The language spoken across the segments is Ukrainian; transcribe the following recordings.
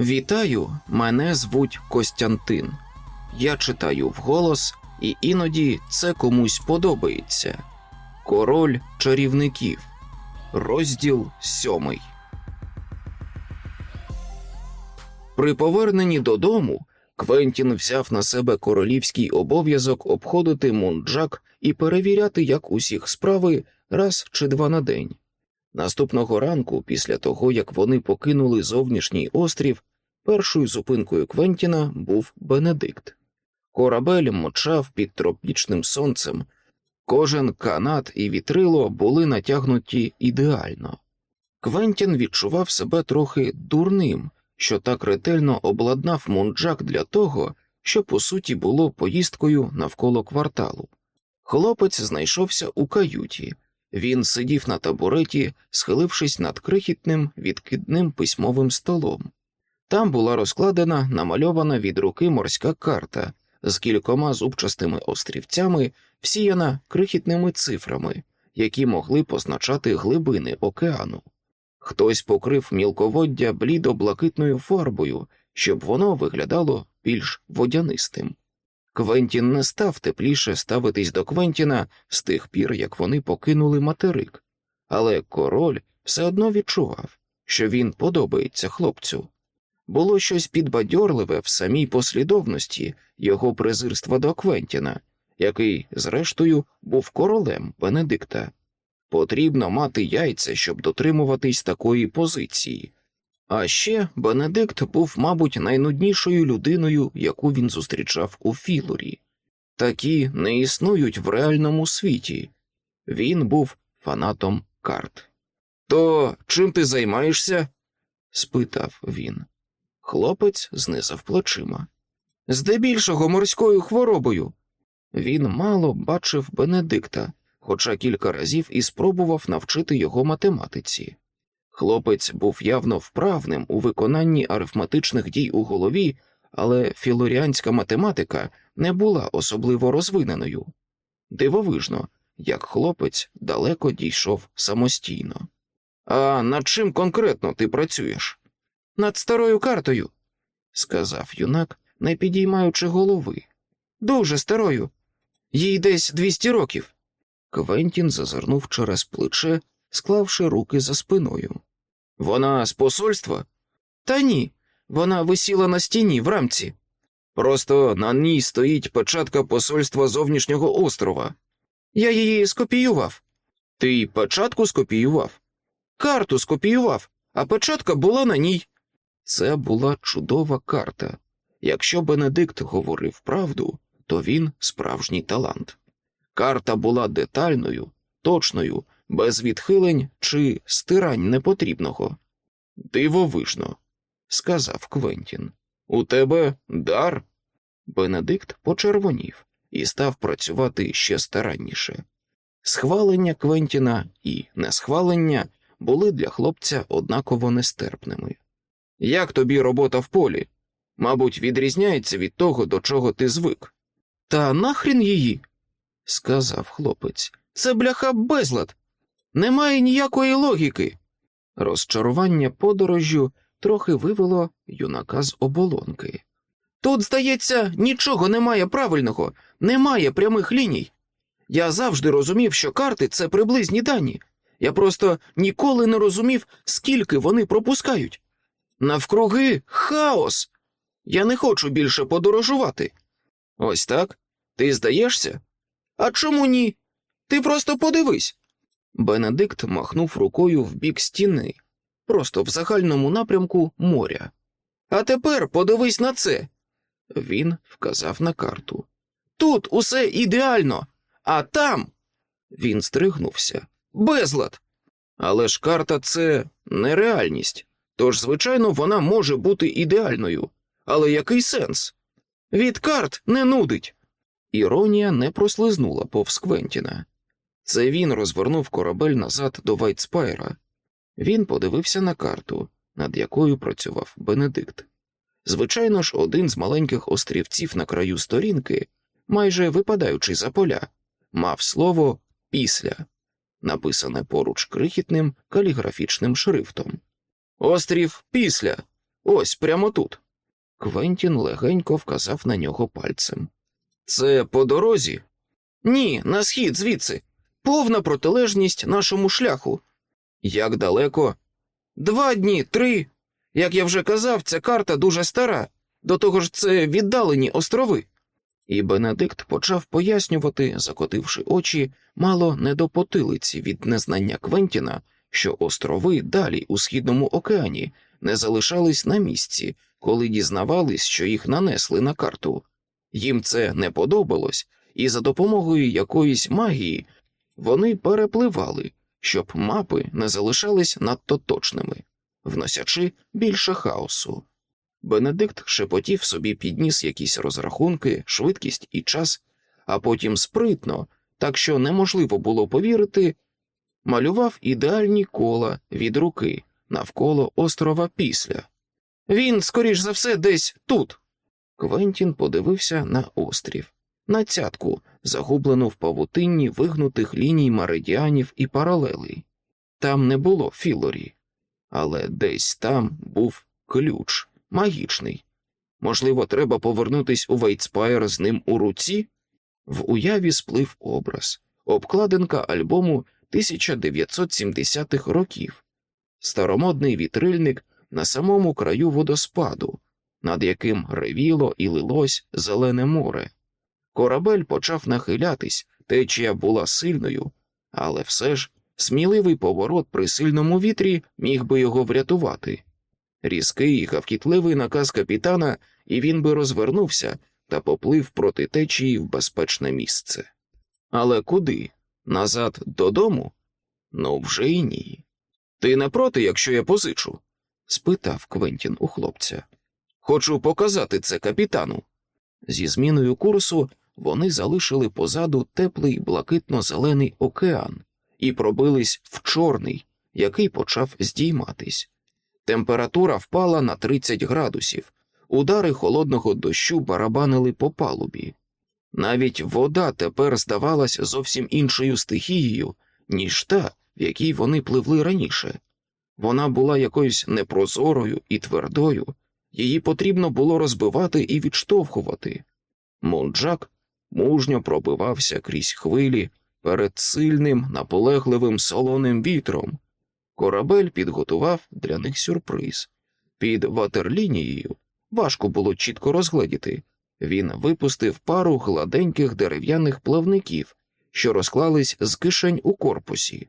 Вітаю, мене звуть Костянтин. Я читаю вголос, і іноді це комусь подобається. Король чарівників. Розділ сьомий. При поверненні додому Квентін взяв на себе королівський обов'язок обходити Мунджак і перевіряти, як усіх справи раз чи два на день. Наступного ранку, після того як вони покинули зовнішній острів, першою зупинкою Квентіна був Бенедикт. Корабель мочав під тропічним сонцем, кожен канат і вітрило були натягнуті ідеально. Квентін відчував себе трохи дурним, що так ретельно обладнав мунджак для того, що по суті було поїздкою навколо кварталу. Хлопець знайшовся у каюті. Він сидів на табуреті, схилившись над крихітним відкидним письмовим столом. Там була розкладена намальована від руки морська карта з кількома зубчастими острівцями, всіяна крихітними цифрами, які могли позначати глибини океану. Хтось покрив мілководдя блідо-блакитною фарбою, щоб воно виглядало більш водянистим. Квентін не став тепліше ставитись до Квентіна з тих пір, як вони покинули материк, але король все одно відчував, що він подобається хлопцю. Було щось підбадьорливе в самій послідовності його презирства до Квентіна, який, зрештою, був королем Бенедикта. Потрібно мати яйця, щоб дотримуватись такої позиції. А ще Бенедикт був, мабуть, найнуднішою людиною, яку він зустрічав у Філорі. Такі не існують в реальному світі. Він був фанатом карт. То чим ти займаєшся? спитав він. Хлопець знизав плечима. Здебільшого морською хворобою. Він мало бачив Бенедикта, хоча кілька разів і спробував навчити його математиці. Хлопець був явно вправним у виконанні арифметичних дій у голові, але філоріанська математика не була особливо розвиненою. Дивовижно, як хлопець далеко дійшов самостійно. А над чим конкретно ти працюєш? Над старою картою, сказав юнак, не підіймаючи голови. Дуже старою. Їй десь двісті років. Квентін зазирнув через плече, склавши руки за спиною. Вона з посольства? Та ні, вона висіла на стіні в рамці. Просто на ній стоїть печатка посольства зовнішнього острова. Я її скопіював. Ти печатку скопіював? Карту скопіював, а печатка була на ній. Це була чудова карта. Якщо Бенедикт говорив правду, то він справжній талант. Карта була детальною, точною, без відхилень чи стирань непотрібного. Дивовижно, сказав Квентін. У тебе дар? Бенедикт почервонів і став працювати ще старанніше. Схвалення Квентіна і несхвалення були для хлопця однаково нестерпними. Як тобі робота в полі? Мабуть, відрізняється від того, до чого ти звик. Та нахрін її, сказав хлопець. Це бляха безлад. Немає ніякої логіки. Розчарування подорожжю трохи вивело юнака з оболонки. Тут, здається, нічого немає правильного, немає прямих ліній. Я завжди розумів, що карти це приблизні дані. Я просто ніколи не розумів, скільки вони пропускають. Навкруги хаос. Я не хочу більше подорожувати. Ось так? Ти здаєшся? А чому ні? Ти просто подивись. Бенедикт махнув рукою в бік стіни, просто в загальному напрямку моря. А тепер подивись на це. Він вказав на карту. Тут усе ідеально, а там. Він стригнувся. Безлад. Але ж карта це нереальність. Тож, звичайно, вона може бути ідеальною. Але який сенс? Від карт не нудить. Іронія не прослизнула повз Квентіна. Це він розвернув корабель назад до Вайтспайра. Він подивився на карту, над якою працював Бенедикт. Звичайно ж, один з маленьких острівців на краю сторінки, майже випадаючи за поля, мав слово після, написане поруч крихітним каліграфічним шрифтом. Острів після, Ось прямо тут. Квентін легенько вказав на нього пальцем. Це по дорозі? Ні, на схід звідси. Повна протилежність нашому шляху. Як далеко? Два дні, три. Як я вже казав, ця карта дуже стара, до того ж це віддалені острови. І Бенедикт почав пояснювати, закотивши очі, мало не до потилиці від незнання Квентіна, що острови далі у східному океані не залишались на місці, коли дізнавались, що їх нанесли на карту. Їм це не подобалось, і за допомогою якоїсь магії вони перепливали, щоб мапи не залишались надто точними, вносячи більше хаосу. Бенедикт шепотів собі підніс якісь розрахунки, швидкість і час, а потім спритно, так що неможливо було повірити, малював ідеальні кола від руки навколо острова після. Він, скоріш за все, десь тут. Квентін подивився на острів, на цятку, загублену в павутинні вигнутих ліній меридіанів і паралелей. Там не було Філорі, але десь там був ключ магічний. Можливо, треба повернутись у Вейтспайр з ним у руці? В уяві сплив образ, обкладинка альбому 1970-х років, старомодний вітрильник на самому краю водоспаду, над яким ревіло і лилось зелене море. Корабель почав нахилятись, течія була сильною, але все ж сміливий поворот при сильному вітрі міг би його врятувати. Різкий і гавкітливий наказ капітана, і він би розвернувся та поплив проти течії в безпечне місце. Але куди? Назад додому? Ну, вже й ні. Ти не проти, якщо я позичу? спитав Квентін у хлопця. Хочу показати це капітану. Зі зміною курсу вони залишили позаду теплий блакитно-зелений океан і пробились в чорний, який почав здійматись. Температура впала на 30 градусів, удари холодного дощу барабанили по палубі. Навіть вода тепер здавалась зовсім іншою стихією, ніж та, в якій вони пливли раніше. Вона була якоюсь непрозорою і твердою, її потрібно було розбивати і відштовхувати. Монджак мужньо пробивався крізь хвилі перед сильним, наполегливим солоним вітром. Корабель підготував для них сюрприз. Під ватерлінією важко було чітко розгледіти. Він випустив пару гладеньких дерев'яних плавників, що розклались з кишень у корпусі.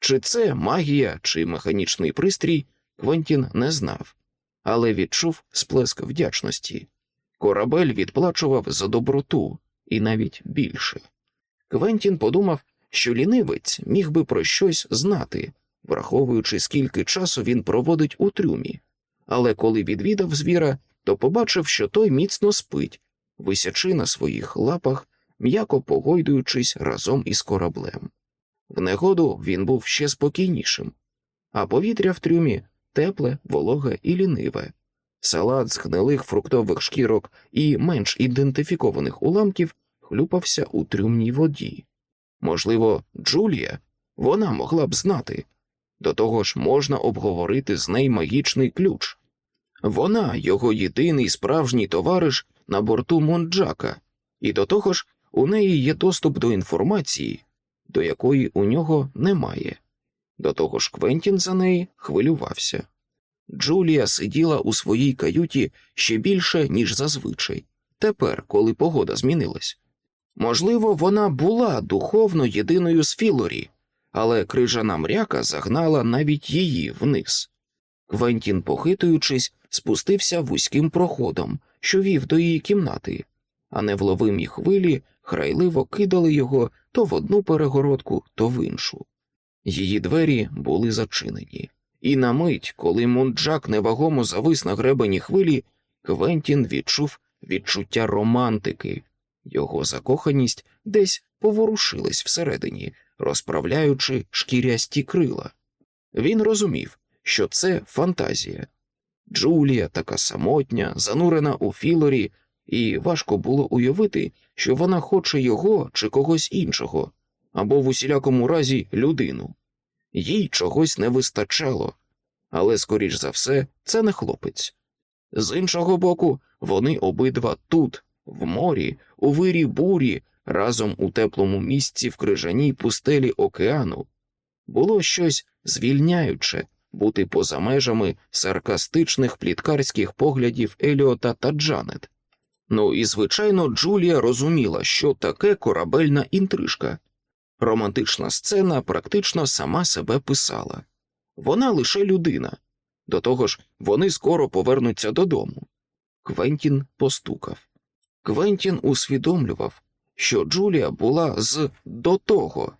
Чи це магія, чи механічний пристрій, Квентін не знав, але відчув сплеск вдячності. Корабель відплачував за доброту і навіть більше. Квентін подумав, що лінивець міг би про щось знати, враховуючи, скільки часу він проводить у трюмі, але коли відвідав звіра, то побачив, що той міцно спить, висячи на своїх лапах, м'яко погойдуючись разом із кораблем. В негоду він був ще спокійнішим, а повітря в трюмі тепле, вологе і ліниве. Салат з гнилих фруктових шкірок і менш ідентифікованих уламків хлюпався у трюмній воді. Можливо, Джулія вона могла б знати. До того ж, можна обговорити з нею магічний ключ. Вона його єдиний справжній товариш на борту Монджака, і до того ж, у неї є доступ до інформації, до якої у нього немає. До того ж, Квентін за неї хвилювався. Джулія сиділа у своїй каюті ще більше, ніж зазвичай, тепер, коли погода змінилась. Можливо, вона була духовно єдиною з Філорі, але крижана мряка загнала навіть її вниз. Квентін, похитуючись, спустився вузьким проходом, що вів до її кімнати, а невловимі хвилі храйливо кидали його то в одну перегородку, то в іншу. Її двері були зачинені, і на мить, коли Мунджак невагомо завис на гребені хвилі, Квентін відчув відчуття романтики, його закоханість десь поворушилась всередині, розправляючи шкірясті крила. Він розумів, що це фантазія. Джулія така самотня, занурена у Філорі, і важко було уявити, що вона хоче його чи когось іншого, або в усілякому разі людину. Їй чогось не вистачало, але, скоріш за все, це не хлопець. З іншого боку, вони обидва тут, в морі, у вирі бурі, разом у теплому місці в крижаній пустелі океану. Було щось звільняюче бути поза межами саркастичних пліткарських поглядів Еліота та Джанет. Ну і, звичайно, Джулія розуміла, що таке корабельна інтрижка. Романтична сцена практично сама себе писала вона лише людина. До того ж, вони скоро повернуться додому. Квентін постукав. Квентін усвідомлював, що Джулія була з до того,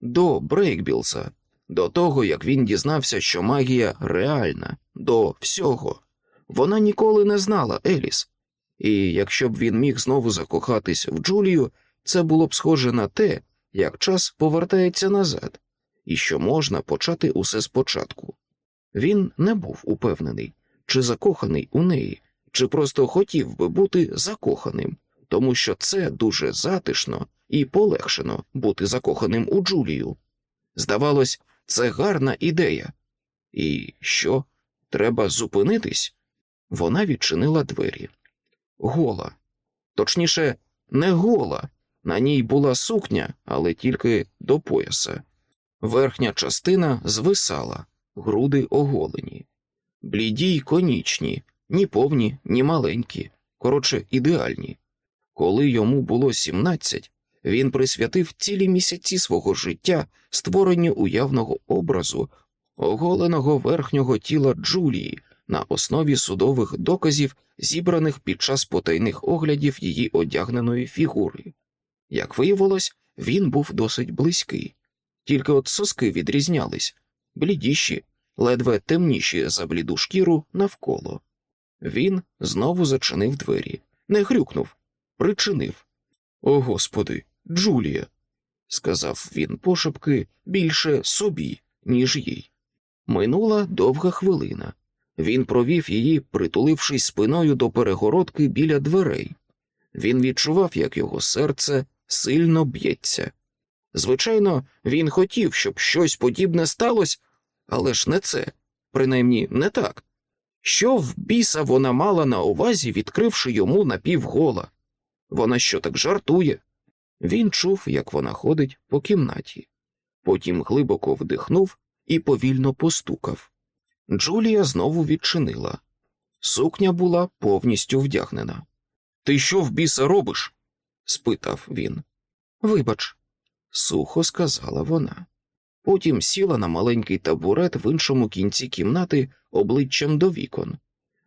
до Брейкбілса, до того, як він дізнався, що магія реальна, до всього. Вона ніколи не знала Еліс, і якщо б він міг знову закохатись в Джулію, це було б схоже на те, як час повертається назад, і що можна почати усе спочатку. Він не був упевнений, чи закоханий у неї, чи просто хотів би бути закоханим, тому що це дуже затишно і полегшено бути закоханим у Джулію. Здавалось, це гарна ідея. І що? Треба зупинитись? Вона відчинила двері. Гола. Точніше, не гола. На ній була сукня, але тільки до пояса. Верхня частина звисала, груди оголені, бліді й конічні, ні повні, ні маленькі, коротше, ідеальні. Коли йому було сімнадцять, він присвятив цілі місяці свого життя створенню уявного образу оголеного верхнього тіла Джулії на основі судових доказів, зібраних під час потайних оглядів її одягненої фігури. Як виявилось, він був досить близький, тільки от соски відрізнялись блідіші, ледве темніші за бліду шкіру навколо. Він знову зачинив двері, не грюкнув, причинив. О господи, Джулія, сказав він пошепки більше собі, ніж їй. Минула довга хвилина. Він провів її, притулившись спиною до перегородки біля дверей. Він відчував, як його серце сильно б'ється. Звичайно, він хотів, щоб щось подібне сталося, але ж не це, принаймні не так. Що в біса вона мала на увазі, відкривши йому напівгола? Вона що так жартує? Він чув, як вона ходить по кімнаті, потім глибоко вдихнув і повільно постукав. Джулія знову відчинила. Сукня була повністю вдягнена. Ти що в біса робиш? спитав він. Вибач, сухо сказала вона. Потім сіла на маленький табурет в іншому кінці кімнати обличчям до вікон.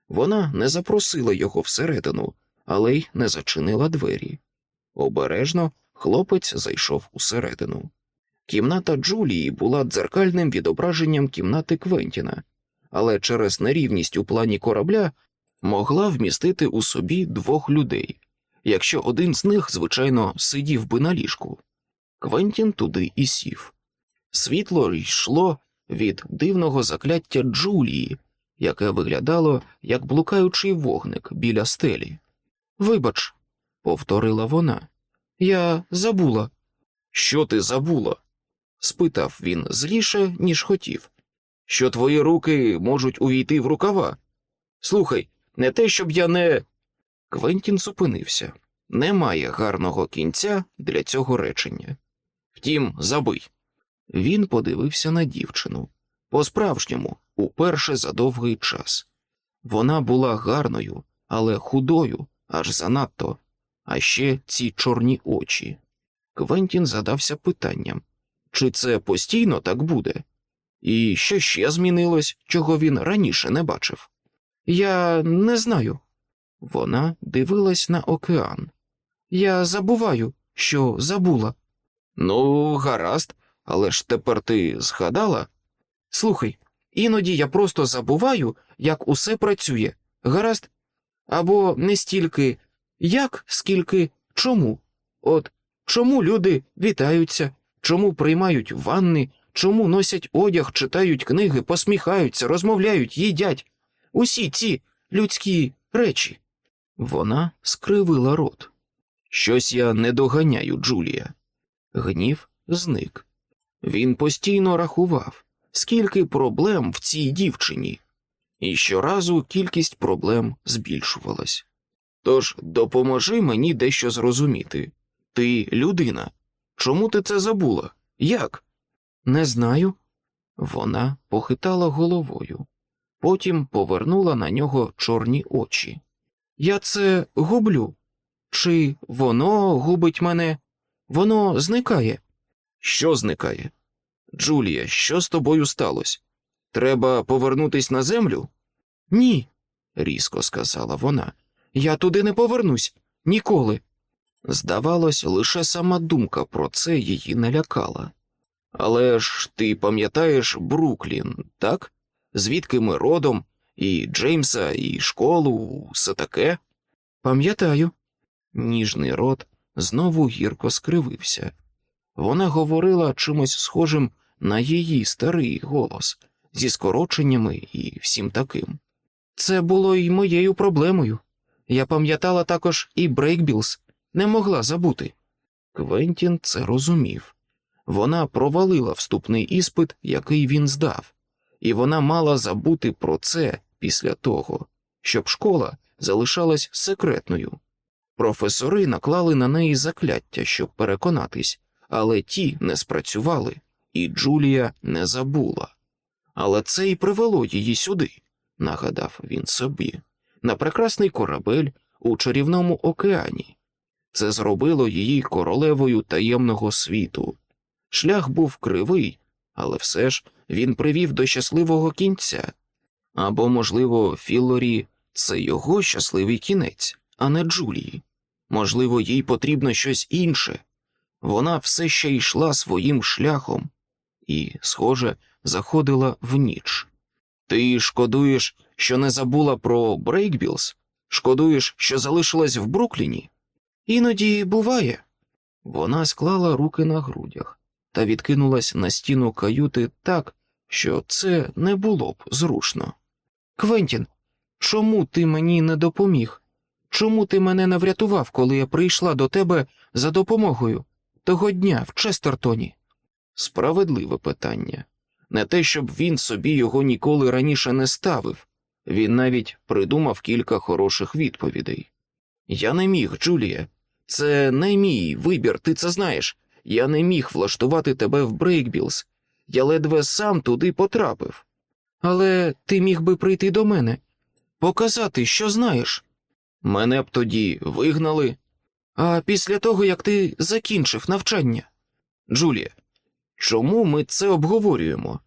Вона не запросила його всередину, але й не зачинила двері. Обережно хлопець зайшов усередину. Кімната Джулії була дзеркальним відображенням кімнати Квентіна, але через нерівність у плані корабля могла вмістити у собі двох людей, якщо один з них, звичайно, сидів би на ліжку. Квентін туди і сів. Світло йшло від дивного закляття Джулії, яке виглядало як блукаючий вогник біля стелі. Вибач, повторила вона, я забула. Що ти забула? спитав він зліше, ніж хотів. Що твої руки можуть увійти в рукава? Слухай, не те, щоб я не. Квентін зупинився. Немає гарного кінця для цього речення. Втім, забий. Він подивився на дівчину по-справжньому, уперше за довгий час. Вона була гарною, але худою, аж занадто, а ще ці чорні очі. Квентін задався питанням чи це постійно так буде? І що ще змінилось, чого він раніше не бачив? Я не знаю. Вона дивилась на океан. Я забуваю, що забула. Ну, гаразд, але ж тепер ти згадала? Слухай, іноді я просто забуваю, як усе працює, гаразд? Або не стільки як, скільки чому. От чому люди вітаються, чому приймають ванни, чому носять одяг, читають книги, посміхаються, розмовляють, їдять усі ці людські речі. Вона скривила рот. Щось я не доганяю, Джулія. Гнів зник. Він постійно рахував, скільки проблем в цій дівчині. і щоразу кількість проблем збільшувалась. Тож допоможи мені дещо зрозуміти. Ти людина. Чому ти це забула? Як? Не знаю. Вона похитала головою, потім повернула на нього чорні очі. Я це гублю. Чи воно губить мене? Воно зникає. Що зникає? Джулія, що з тобою сталося? Треба повернутись на землю? Ні, різко сказала вона. Я туди не повернусь ніколи. Здавалось, лише сама думка про це її налякала. Але ж ти пам'ятаєш Бруклін, так? Звідки ми родом, і Джеймса, і школу, все таке? Пам'ятаю. Ніжний рот знову гірко скривився. Вона говорила чимось схожим на її старий голос, зі скороченнями і всім таким. Це було й моєю проблемою. Я пам'ятала також і Брейкбілз, не могла забути. Квентін це розумів. Вона провалила вступний іспит, який він здав, і вона мала забути про це після того, щоб школа залишалась секретною. Професори наклали на неї закляття, щоб переконатись, але ті не спрацювали, і Джулія не забула. Але це і привело її сюди, нагадав він собі, на прекрасний корабель у чарівному океані. Це зробило її королевою таємного світу. Шлях був кривий, але все ж він привів до щасливого кінця. Або, можливо, Філлорі це його щасливий кінець, а не Джулії. Можливо, їй потрібно щось інше. Вона все ще йшла своїм шляхом і, схоже, заходила в ніч. Ти шкодуєш, що не забула про Брейкбілз? Шкодуєш, що залишилась в Брукліні? Іноді буває. Вона склала руки на грудях та відкинулась на стіну каюти так, що це не було б зручно. Квентін, чому ти мені не допоміг? Чому ти мене не врятував, коли я прийшла до тебе за допомогою того дня в Честертоні? Справедливе питання. Не те, щоб він собі його ніколи раніше не ставив, він навіть придумав кілька хороших відповідей. Я не міг, Джулія, це не мій вибір, ти це знаєш. Я не міг влаштувати тебе в Брейкбілз, я ледве сам туди потрапив. Але ти міг би прийти до мене, показати, що знаєш. Мене б тоді вигнали. А після того, як ти закінчив навчання. Джулія, чому ми це обговорюємо?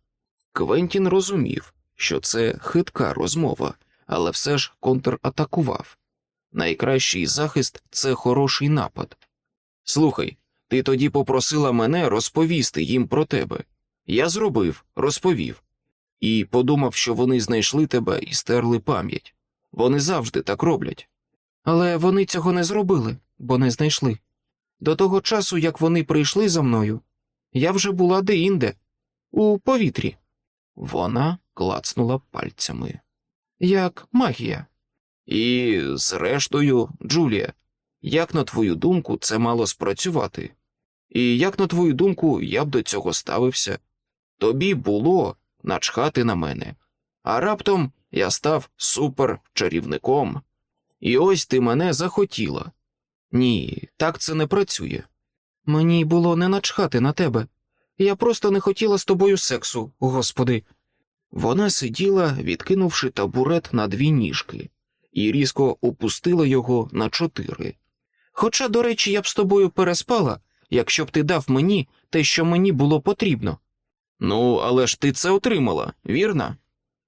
Квентін розумів, що це хитка розмова, але все ж контратакував. Найкращий захист це хороший напад. Слухай, ти тоді попросила мене розповісти їм про тебе. Я зробив, розповів, і подумав, що вони знайшли тебе і стерли пам'ять. Вони завжди так роблять. Але вони цього не зробили, бо не знайшли. До того часу, як вони прийшли за мною, я вже була деінде, у повітрі. Вона клацнула пальцями. Як магія. І, зрештою, Джулія, як на твою думку, це мало спрацювати? І як на твою думку, я б до цього ставився? Тобі було начхати на мене, а раптом я став суперчарівником. І ось ти мене захотіла. Ні, так це не працює. Мені було не начхати на тебе. Я просто не хотіла з тобою сексу, господи. Вона сиділа, відкинувши табурет на дві ніжки, і різко опустила його на чотири. Хоча, до речі, я б з тобою переспала, якщо б ти дав мені те, що мені було потрібно. Ну, але ж ти це отримала, вірно?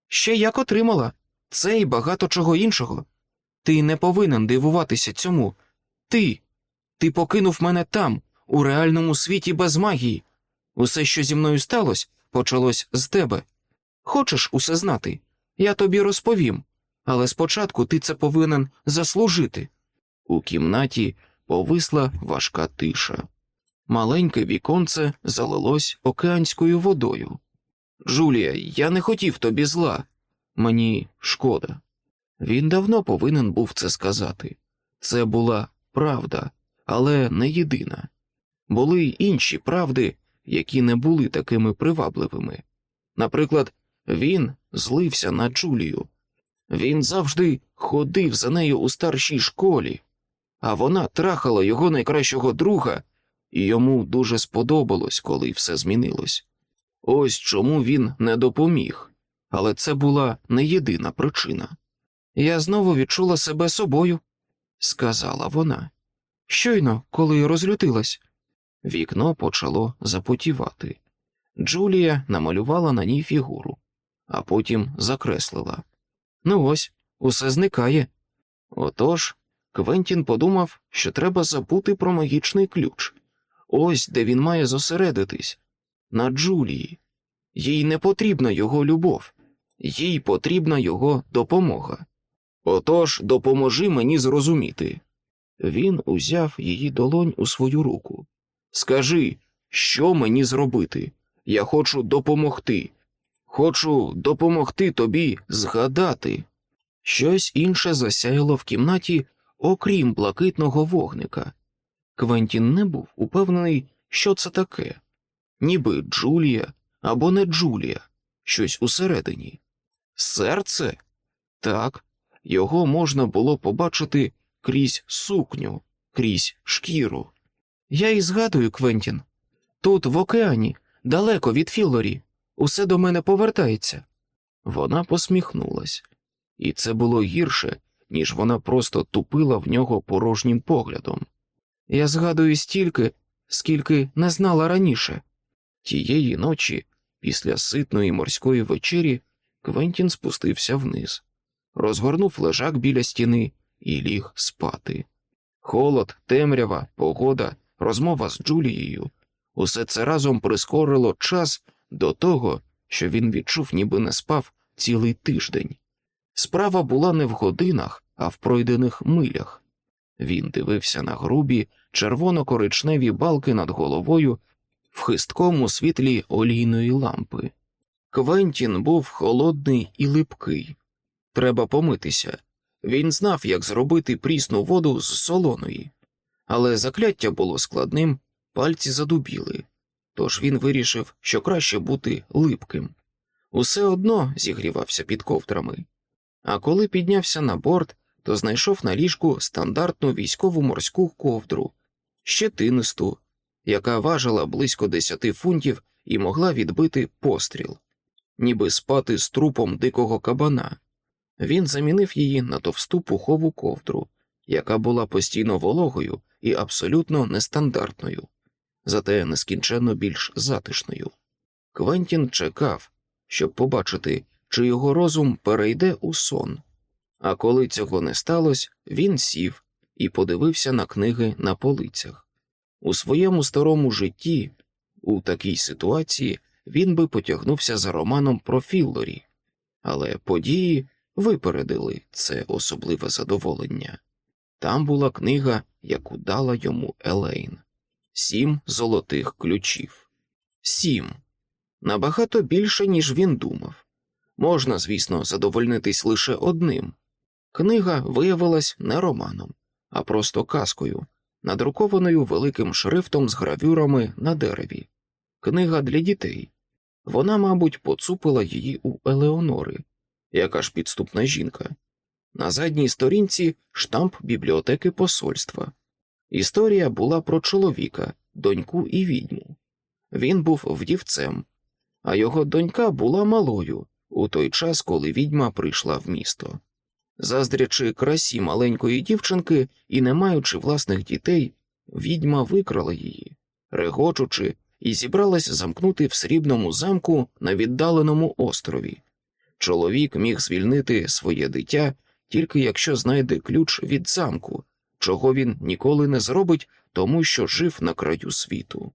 Ще як отримала, це і багато чого іншого. Ти не повинен дивуватися цьому. Ти. Ти покинув мене там, у реальному світі без магії. Усе, що зі мною сталося, почалось з тебе. Хочеш усе знати? Я тобі розповім, але спочатку ти це повинен заслужити. У кімнаті повисла важка тиша. Маленьке віконце залилось океанською водою. Джулія, я не хотів тобі зла. Мені шкода. Він давно повинен був це сказати. Це була правда, але не єдина. Були інші правди, які не були такими привабливими. Наприклад, він злився на Джулію, Він завжди ходив за нею у старшій школі, а вона трахала його найкращого друга, і йому дуже сподобалось, коли все змінилось. Ось чому він не допоміг, але це була не єдина причина. Я знову відчула себе собою, сказала вона. Щойно, коли розлютилась. Вікно почало запотівати. Джулія намалювала на ній фігуру, а потім закреслила. Ну ось, усе зникає. Отож, Квентін подумав, що треба забути про магічний ключ. Ось де він має зосередитись на Джулії. Їй не потрібна його любов, їй потрібна його допомога. Отож, допоможи мені зрозуміти. Він узяв її долонь у свою руку. Скажи, що мені зробити? Я хочу допомогти. Хочу допомогти тобі згадати. Щось інше засяяло в кімнаті, окрім блакитного вогника. Квентін не був упевнений, що це таке, ніби Джулія або не Джулія, щось усередині. Серце? Так, його можна було побачити крізь сукню, крізь шкіру. Я і згадую, Квентін. Тут, в океані, далеко від Філорі, усе до мене повертається. Вона посміхнулась, і це було гірше, ніж вона просто тупила в нього порожнім поглядом. Я згадую стільки, скільки не знала раніше. Тієї ночі, після ситної морської вечері, Квентін спустився вниз, розгорнув лежак біля стіни і ліг спати. Холод, темрява, погода, розмова з Джулією усе це разом прискорило час до того, що він відчув, ніби не спав цілий тиждень. Справа була не в годинах, а в пройдених милях. Він дивився на грубі, червоно-коричневі балки над головою в хисткому світлі олійної лампи. Квентін був холодний і липкий. Треба помитися. Він знав, як зробити прісну воду з солоної, але закляття було складним, пальці задубіли, тож він вирішив, що краще бути липким. Усе одно зігрівався під ковдрами. А коли піднявся на борт, то знайшов на ліжку стандартну військову морську ковдру, щетинисту, яка важила близько десяти фунтів і могла відбити постріл, ніби спати з трупом дикого кабана. Він замінив її на товсту пухову ковдру, яка була постійно вологою і абсолютно нестандартною, зате нескінченно більш затишною. Квентін чекав, щоб побачити, чи його розум перейде у сон. А коли цього не сталося, він сів і подивився на книги на полицях. У своєму старому житті, у такій ситуації, він би потягнувся за романом про Філлорі, але події випередили це особливе задоволення. Там була книга, яку дала йому Елейн Сім золотих ключів. Сім. Набагато більше, ніж він думав. Можна, звісно, задовольнитись лише одним. Книга виявилась не романом, а просто казкою, надрукованою великим шрифтом з гравюрами на дереві. Книга для дітей. Вона, мабуть, поцупила її у Елеонори, яка ж підступна жінка. На задній сторінці штамп бібліотеки посольства. Історія була про чоловіка, доньку і відьму. Він був вдівцем, а його донька була малою у той час, коли відьма прийшла в місто. Заздрячи красі маленької дівчинки і не маючи власних дітей, відьма викрала її, регочучи, і зібралась замкнути в срібному замку на віддаленому острові. Чоловік міг звільнити своє дитя тільки якщо знайде ключ від замку, чого він ніколи не зробить, тому що жив на краю світу.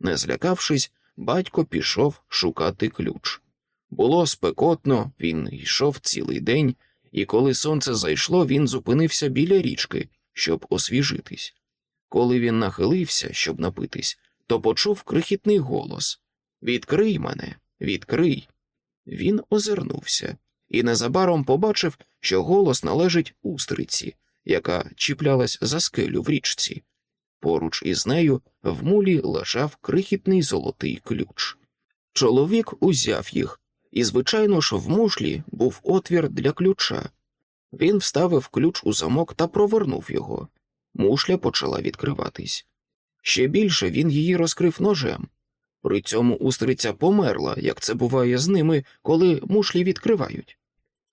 Не злякавшись, батько пішов шукати ключ. Було спекотно, він йшов цілий день, і коли сонце зайшло, він зупинився біля річки, щоб освіжитись. Коли він нахилився, щоб напитись, то почув крихітний голос Відкрий мене, відкрий. Він озирнувся і незабаром побачив, що голос належить устриці, яка чіплялась за скелю в річці. Поруч із нею в мулі лежав крихітний золотий ключ. Чоловік узяв їх і, звичайно ж, в мушлі був отвір для ключа. Він вставив ключ у замок та провернув його. Мушля почала відкриватись. Ще більше він її розкрив ножем. При цьому устриця померла, як це буває з ними, коли мушлі відкривають.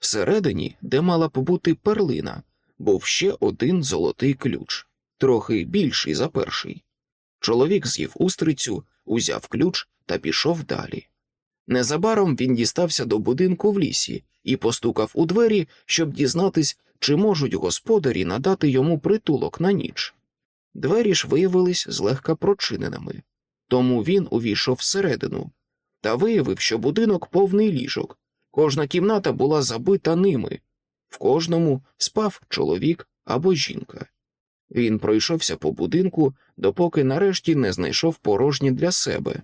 Всередині, де мала побути перлина, був ще один золотий ключ, трохи більший за перший. Чоловік з'їв устрицю, узяв ключ та пішов далі. Незабаром він дістався до будинку в лісі і постукав у двері, щоб дізнатись, чи можуть господарі надати йому притулок на ніч. Двері ж виявились злегка прочиненими, тому він увійшов всередину та виявив, що будинок повний ліжок, кожна кімната була забита ними, в кожному спав чоловік або жінка. Він пройшовся по будинку, допоки нарешті не знайшов порожні для себе.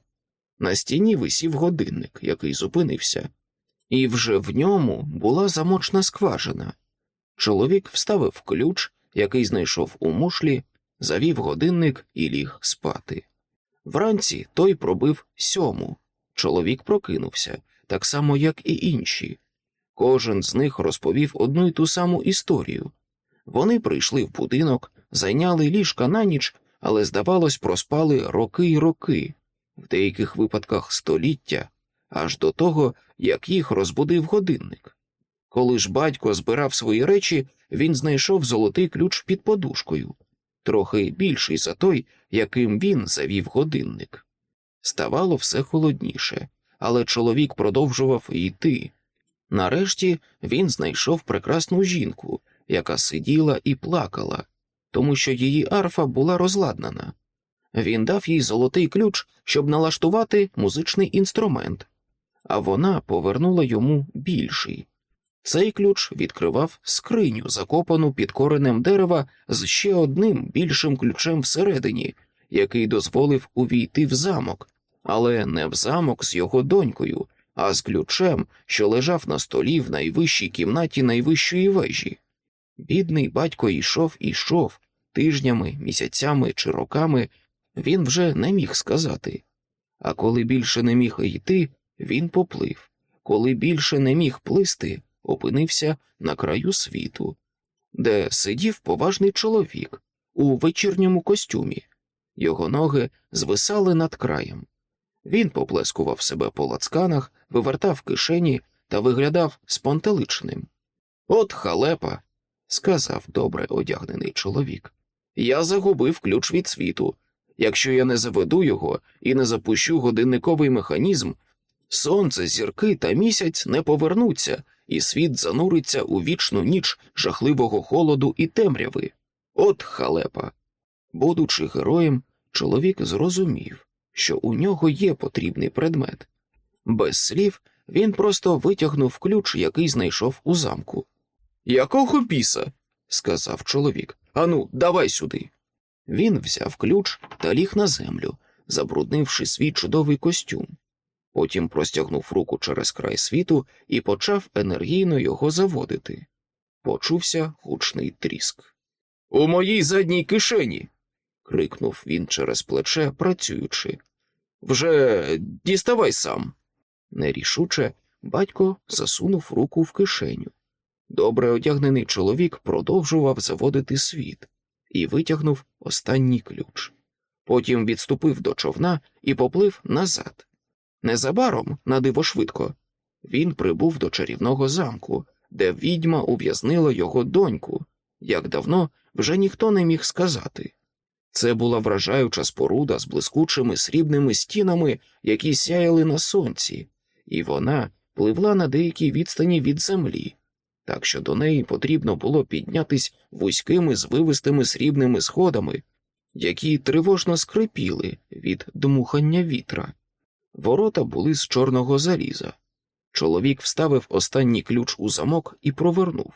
На стіні висів годинник, який зупинився, і вже в ньому була замочна скважина. Чоловік вставив ключ, який знайшов у мушлі, завів годинник і ліг спати. Вранці той пробив сьому. Чоловік прокинувся, так само, як і інші. Кожен з них розповів одну й ту саму історію. Вони прийшли в будинок, зайняли ліжка на ніч, але, здавалось, проспали роки й роки, в деяких випадках століття, аж до того, як їх розбудив годинник. Коли ж батько збирав свої речі, він знайшов золотий ключ під подушкою, трохи більший за той, яким він завів годинник. Ставало все холодніше, але чоловік продовжував йти. Нарешті він знайшов прекрасну жінку, яка сиділа і плакала, тому що її арфа була розладнана. Він дав їй золотий ключ, щоб налаштувати музичний інструмент, а вона повернула йому більший. Цей ключ відкривав скриню, закопану під коренем дерева з ще одним більшим ключем всередині, який дозволив увійти в замок, але не в замок з його донькою, а з ключем, що лежав на столі в найвищій кімнаті найвищої вежі. Бідний батько йшов і йшов тижнями, місяцями чи роками, він вже не міг сказати. А коли більше не міг йти, він поплив, коли більше не міг плисти, опинився на краю світу, де сидів поважний чоловік у вечірньому костюмі, його ноги звисали над краєм. Він поплескував себе по лацканах, вивертав кишені та виглядав спонтеличним. От халепа, сказав добре одягнений чоловік. Я загубив ключ від світу. Якщо я не заведу його і не запущу годинниковий механізм, сонце, зірки та місяць не повернуться, і світ зануриться у вічну ніч жахливого холоду і темряви. От халепа. Будучи героєм, чоловік зрозумів, що у нього є потрібний предмет. Без слів він просто витягнув ключ, який знайшов у замку. Якого біса? сказав чоловік. Ану, давай сюди. Він взяв ключ та ліг на землю, забруднивши свій чудовий костюм. Потім простягнув руку через край світу і почав енергійно його заводити. Почувся гучний тріск. У моїй задній кишені. Крикнув він через плече, працюючи. Вже діставай сам. Нерішуче батько засунув руку в кишеню. Добре одягнений чоловік продовжував заводити світ і витягнув останній ключ. Потім відступив до човна і поплив назад. Незабаром, на диво швидко, він прибув до чарівного замку, де відьма ув'язнила його доньку, як давно вже ніхто не міг сказати. Це була вражаюча споруда з блискучими срібними стінами, які сяяли на сонці, і вона пливла на деякій відстані від землі, так що до неї потрібно було піднятись вузькими звивистими срібними сходами, які тривожно скрипіли від дмухання вітра. Ворота були з чорного заліза. Чоловік вставив останній ключ у замок і провернув.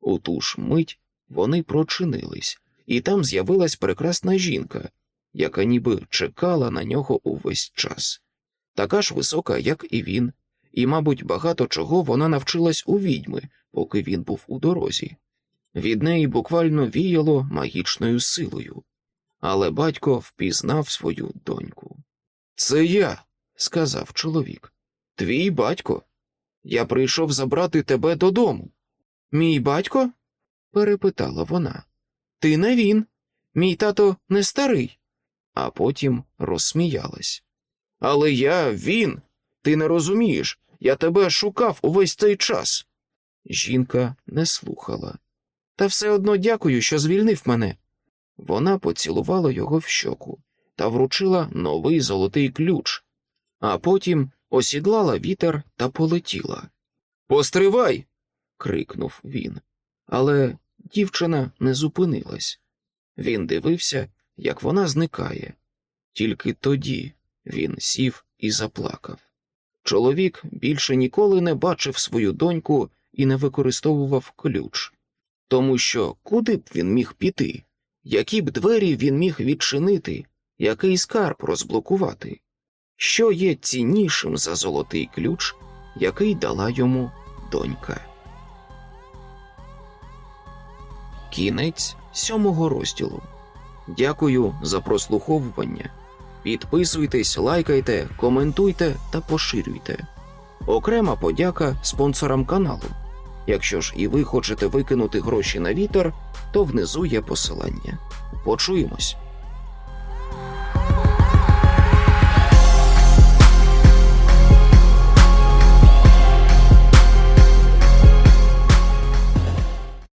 У ту ж мить вони прочинились, і там з'явилась прекрасна жінка, яка ніби чекала на нього увесь час. Така ж висока, як і він, і, мабуть, багато чого вона навчилась у відьми, поки він був у дорозі. Від неї буквально віяло магічною силою, але батько впізнав свою доньку. Це я, сказав чоловік. Твій батько, Я прийшов забрати тебе додому. Мій батько? перепитала вона. Ти не він. Мій тато не старий. А потім розсміялась. Але я він. Ти не розумієш. Я тебе шукав увесь цей час. Жінка не слухала. Та все одно дякую, що звільнив мене. Вона поцілувала його в щоку та вручила новий золотий ключ, а потім осідлала вітер та полетіла. Постривай. крикнув він. Але дівчина не зупинилась. Він дивився, як вона зникає. Тільки тоді він сів і заплакав. Чоловік більше ніколи не бачив свою доньку і не використовував ключ, тому що куди б він міг піти, які б двері він міг відчинити, який скарб розблокувати, що є ціннішим за золотий ключ, який дала йому донька. Кінець сьомого розділу. Дякую за прослуховування. Підписуйтесь, лайкайте, коментуйте та поширюйте. Окрема подяка спонсорам каналу. Якщо ж і ви хочете викинути гроші на вітер, то внизу є посилання. Почуємось.